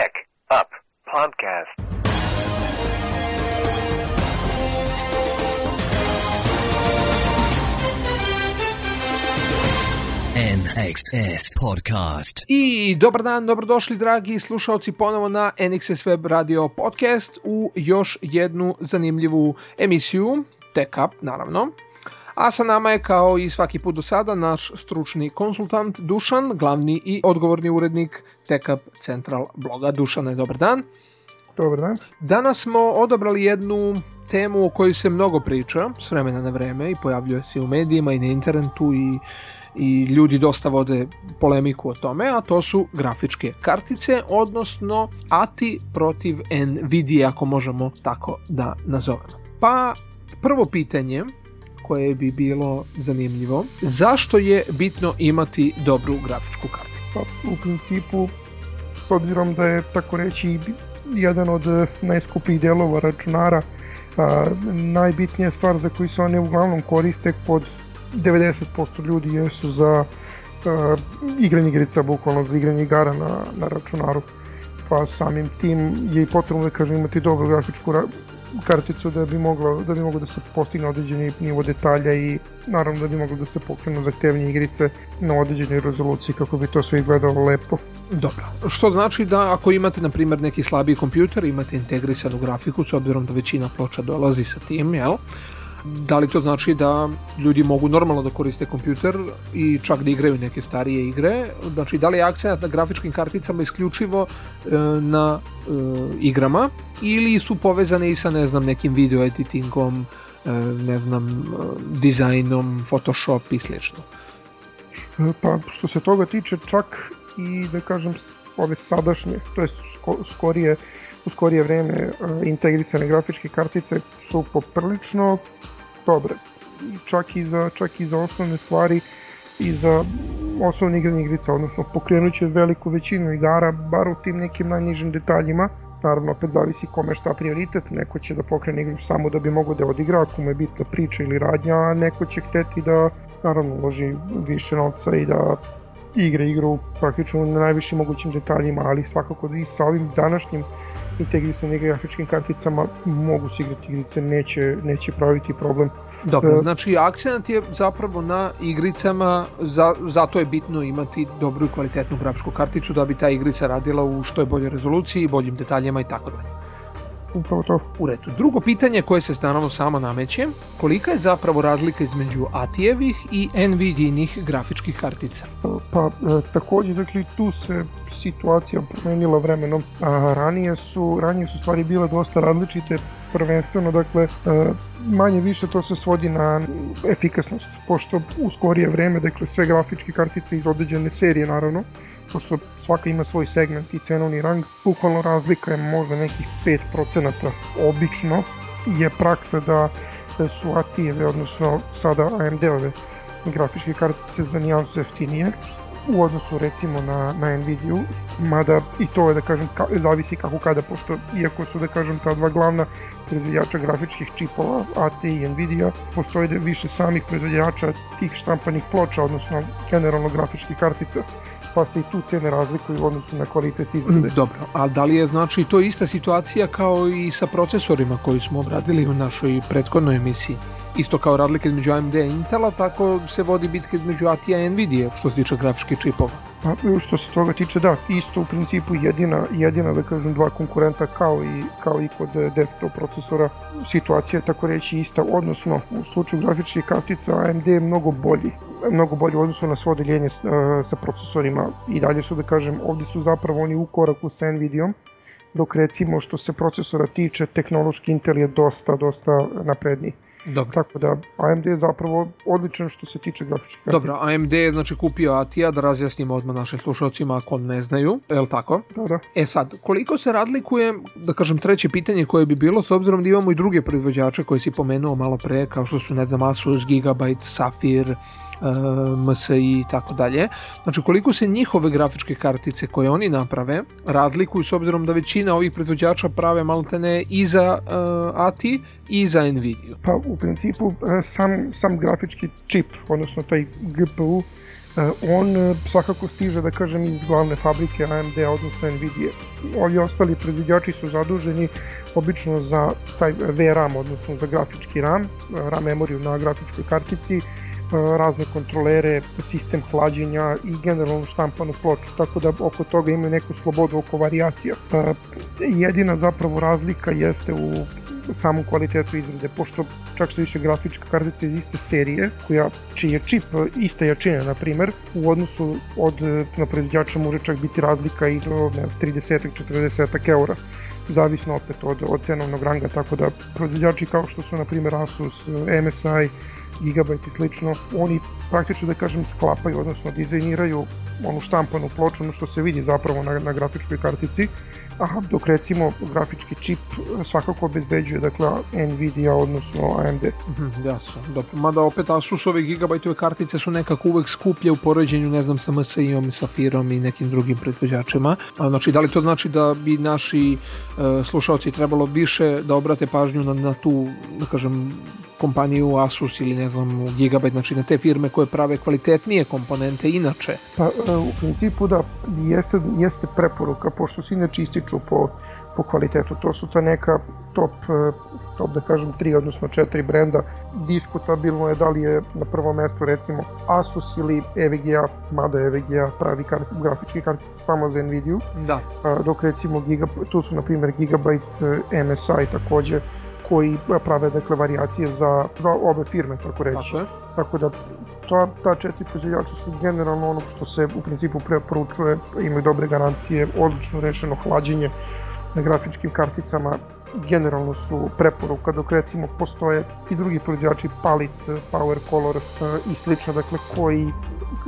Tech Up Podcast. NXS Podcast. I dobar dan, dobrodošli dragi slušalci ponovo na NXS Web Radio Podcast u još jednu zanimljivu emisiju, Tech Up naravno. A sa nama je kao i svaki put do sada naš stručni konsultant Dušan, glavni i odgovorni urednik Tech Up Central bloga. Dušane, dobar dan. Dobar dan. Danas smo odabrali jednu temu o kojoj se mnogo priča s vremena na vreme i pojavljuje se u medijima i na internetu i i ljudi dosta vode polemiku o tome, a to su grafičke kartice, odnosno ATI protiv NVIDIA, ako možemo tako da nazovemo. Pa prvo pitanje koje bi bilo zanimljivo, zašto je bitno imati dobru grafičku karticu? Pa, u principu, s obzirom da je tako reći jedan od najskupijih delova računara, a, najbitnija stvar za koju se one uglavnom koriste kod 90% ljudi jesu za uh, igranje igrica, bukvalno za igranje igara na, na računaru. Pa samim tim je i potrebno da kažem imati dobru grafičku ra karticu da bi moglo da bi moglo da se postigne određeni nivo detalja i naravno da bi moglo da se pokrenu zahtevnije igrice na određenoj rezoluciji kako bi to sve izgledalo lepo. Dobro. Što znači da ako imate na primjer neki slabiji kompjuter, imate integrisanu grafiku s obzirom da većina ploča dolazi sa tim, jel? Da li to znači da ljudi mogu normalno da koriste kompjuter i čak da igraju neke starije igre? Znači, da li je akcija na grafičkim karticama isključivo e, na e, igrama ili su povezane i sa, ne znam, nekim video editingom, e, ne znam, e, dizajnom, Photoshop i slično? Pa, što se toga tiče, čak i, da kažem, ove sadašnje, to je skorije u skorije vreme integrisane grafičke kartice su poprilično dobre. Čak i za, čak i za osnovne stvari i za osnovne igranje igrica, odnosno pokrenut će veliku većinu igara, bar u tim nekim najnižim detaljima. Naravno, opet zavisi kome šta prioritet, neko će da pokrene igru samo da bi mogo da odigra, ako mu je bitna priča ili radnja, a neko će hteti da naravno uloži više novca i da igra igru praktično na najvišim mogućim detaljima, ali svakako da i sa ovim današnjim integrisanim grafičkim karticama mogu se igrati igrice, neće, neće praviti problem. Dobro, e, znači akcent je zapravo na igricama, za, zato je bitno imati dobru i kvalitetnu grafičku karticu da bi ta igrica radila u što je bolje rezoluciji, boljim detaljima i tako dalje upravo to. U redu. Drugo pitanje koje se stanovno samo nameće, kolika je zapravo razlika između ATI-evih i NVIDIA-nih grafičkih kartica? Pa e, takođe, dakle, tu se situacija promenila vremenom. A, ranije su ranije su stvari bile dosta različite, prvenstveno, dakle, e, manje više to se svodi na efikasnost, pošto u skorije vreme, dakle, sve grafičke kartice iz određene serije, naravno, pošto svaka ima svoj segment i cenovni rang, bukvalno razlika je možda nekih 5% obično je praksa da su ATI-eve, odnosno sada AMD-ove grafičke kartice za nijansu jeftinije u odnosu recimo na, na Nvidia, mada i to je da kažem ka, zavisi kako kada, pošto iako su da kažem ta dva glavna proizvođača grafičkih čipova, AT i Nvidia, postoji da više samih proizvođača tih štampanih ploča, odnosno generalno grafičkih kartica pa se i tu cene razlikuju u odnosu na kvalitet izglede. Mm, dobro, a da li je znači to ista situacija kao i sa procesorima koji smo obradili u našoj prethodnoj emisiji? Isto kao razlike između AMD i Intela, tako se vodi bitka između ATI i Nvidia što se tiče grafičkih čipova. Pa, što se toga tiče, da, isto u principu jedina, jedina da kažem, dva konkurenta kao i, kao i kod desktop procesora. Situacija je tako reći ista, odnosno u slučaju grafičkih kartica AMD je mnogo bolji mnogo bolje u odnosu na svo odeljenje uh, sa procesorima i dalje su da kažem ovdje su zapravo oni u koraku sa Nvidiom dok recimo što se procesora tiče tehnološki Intel je dosta dosta napredniji. Dobro. Tako da AMD je zapravo odličan što se tiče grafičke kartice. Dobro, AMD je znači kupio ATIA da razjasnimo odmah našim slušalcima ako ne znaju, je li tako? Da, da. E sad, koliko se razlikuje, da kažem treće pitanje koje bi bilo, s obzirom da imamo i druge proizvođače koje si pomenuo malo pre, kao što su ne znam Asus, Gigabyte, Sapphire, MSI i tako dalje. Znači koliko se njihove grafičke kartice koje oni naprave razlikuju s obzirom da većina ovih proizvođača prave maltene i za uh, ATI i za Nvidia. Pa u principu sam, sam grafički čip, odnosno taj GPU on e, svakako stiže, da kažem, iz glavne fabrike AMD, odnosno Nvidia. Ovi ostali proizvođači su zaduženi obično za taj VRAM, odnosno za grafički RAM, RAM memoriju na grafičkoj kartici, razne kontrolere, sistem hlađenja i generalno štampanu ploču, tako da oko toga imaju neku slobodu oko varijacija. Jedina zapravo razlika jeste u samom kvalitetu izrade, pošto čak što više grafička kartica iz iste serije, koja, čiji je čip iste jačine, na primer, u odnosu od na proizvođača može čak biti razlika i do ne, 30-40 eura zavisno opet od, od cenovnog ranga, tako da proizvođači kao što su na primjer Asus, MSI, Gigabyte i slično, oni praktično da kažem sklapaju, odnosno dizajniraju onu štampanu ploču, ono što se vidi zapravo na, na grafičkoj kartici, Aha, dok recimo grafički čip svakako obezbeđuje dakle Nvidia odnosno AMD. Mhm, jasno, dobro. Mada opet Asusove gigabajtove kartice su nekako uvek skuplje u poređenju ne znam sa MSI-om Safirom i nekim drugim proizvođačima. A, znači da li to znači da bi naši e, slušalci trebalo više da obrate pažnju na, na tu da kažem kompaniju Asus ili ne znam Gigabyte, znači na te firme koje prave kvalitetnije komponente inače? Pa e, u principu da jeste, jeste preporuka, pošto se inače ističu po, po kvalitetu. To su ta neka top, e, top da kažem 3 odnosno 4 brenda. Diskutabilno je da li je na prvom mestu recimo Asus ili EVGA, mada EVGA pravi kart, grafički kartice samo za Nvidia. Da. Dok recimo Giga, tu su na primjer Gigabyte, MSI takođe, koji prave dakle varijacije za, za obe firme, tako reći. Tako, tako da ta, ta četiri proizvođača su generalno ono što se u principu preporučuje, imaju dobre garancije, odlično rešeno hlađenje na grafičkim karticama, generalno su preporuka, dok recimo postoje i drugi proizvođači Palit, Power Color i slično, dakle koji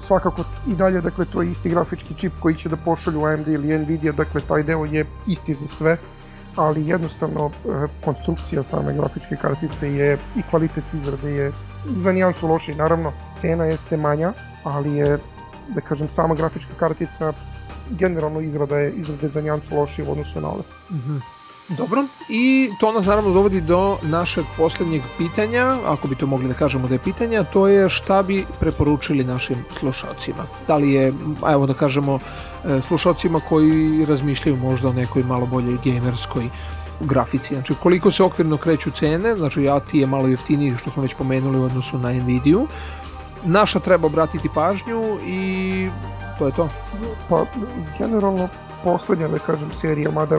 svakako i dalje, dakle to je isti grafički čip koji će da pošalju AMD ili Nvidia, dakle taj deo je isti za sve ali jednostavno e, konstrukcija same grafičke kartice je i kvalitet izrade je za nijansu loši. Naravno, cena jeste manja, ali je, da kažem, sama grafička kartica generalno izrada je izrade za nijansu loši u odnosu na ove. Mm -hmm. Dobro, i to nas naravno dovodi do našeg poslednjeg pitanja, ako bi to mogli da kažemo da je pitanja, to je šta bi preporučili našim slušalcima. Da li je, evo da kažemo, e, slušalcima koji razmišljaju možda o nekoj malo boljoj gamerskoj grafici. Znači koliko se okvirno kreću cene, znači ja ti je malo jeftiniji što smo već pomenuli u odnosu na Nvidia. Naša treba obratiti pažnju i to je to. Pa generalno poslednja da kažem serija, mada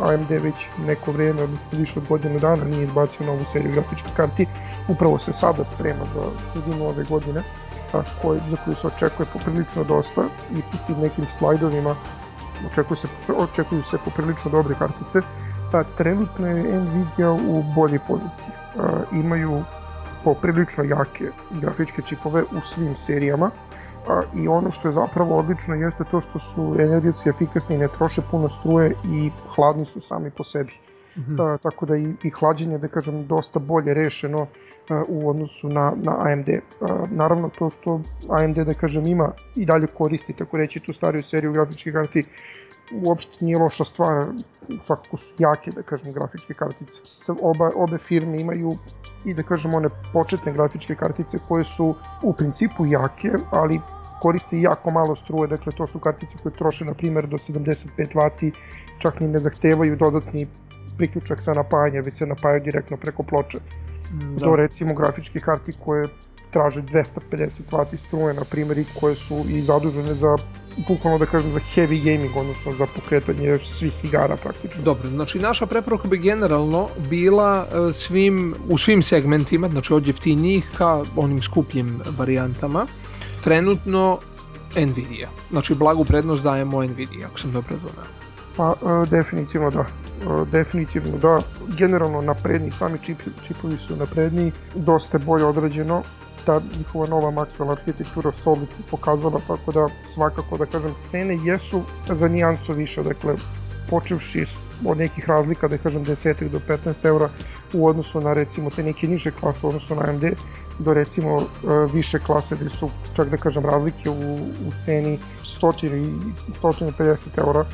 AMD već neko vreme, odnosno više od godinu dana nije izbacio novu seriju grafičkih karti, upravo se sada sprema za sredinu ove godine, koji, za koju se očekuje poprilično dosta i po tim nekim slajdovima očekuju se, očekuju se poprilično dobre kartice, ta trenutno je Nvidia u boljoj poziciji. Imaju poprilično jake grafičke čipove u svim serijama, a, i ono što je zapravo odlično jeste to što su energetski efikasni, ne troše puno struje i hladni su sami po sebi. Mm -hmm. Ta, tako da i, i hlađenje, da kažem, dosta bolje rešeno a, u odnosu na, na AMD. A, naravno to što AMD, da kažem, ima i dalje koristi, tako reći, tu stariju seriju grafičkih karti, uopšte nije loša stvar, svakako su jake, da kažem, grafičke kartice. Oba, obe firme imaju i da kažem one početne grafičke kartice koje su u principu jake, ali koriste jako malo struje, dakle to su kartice koje troše na primjer do 75 W, čak ni ne zahtevaju dodatni priključak sa napajanje, već se napajaju direktno preko ploče. Da. Do recimo grafičke karti koje traže 250 W struje, na primjer, i koje su i zadužene za bukvalno da kažem za heavy gaming, odnosno za pokretanje svih igara praktično. Dobro, znači naša preporuka bi generalno bila e, svim, u svim segmentima, znači od jeftinijih ka onim skupljim varijantama, trenutno Nvidia. Znači blagu prednost dajemo Nvidia, ako sam dobro razumeo. Pa, e, definitivno da. E, definitivno da. Generalno napredni, sami čip, čipovi su napredni, dosta bolje odrađeno, ta njihova nova Maxwell arhitektura se pokazala, tako da svakako da kažem cene jesu za nijansu više, dakle počevši od nekih razlika, da kažem 10 do 15 eura u odnosu na recimo te neke niže klase u odnosu na AMD do recimo e, više klase gde su čak da kažem razlike u, u ceni 100 i 150 eura,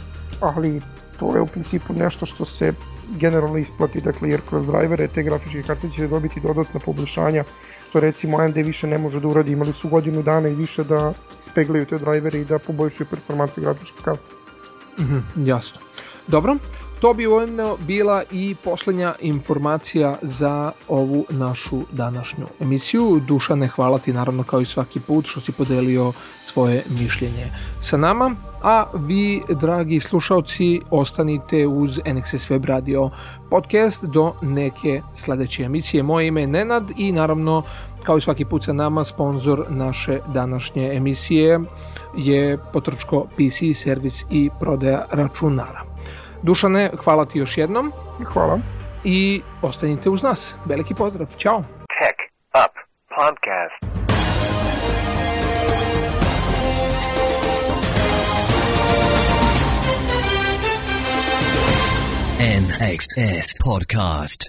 ali to je u principu nešto što se generalno isplati, dakle, jer kroz drivere te grafičke karte će dobiti dodatna poboljšanja, što recimo AMD više ne može da uradi, imali su godinu dana i više da speglaju te drivere i da poboljšaju performanse grafičke karte. Mm -hmm, jasno. Dobro, to bi ujedno bila i poslednja informacija za ovu našu današnju emisiju. Dušane, hvala ti naravno kao i svaki put što si podelio svoje mišljenje sa nama, a vi, dragi slušalci, ostanite uz NXS Web Radio podcast do neke sledeće emisije. Moje ime je Nenad i naravno, kao i svaki put sa nama, sponsor naše današnje emisije je Potrčko PC servis i prodaja računara. Dušane, hvala ti još jednom. Hvala. I ostanite uz nas. Veliki pozdrav. Ćao. Tech Up Podcast. NXS Podcast.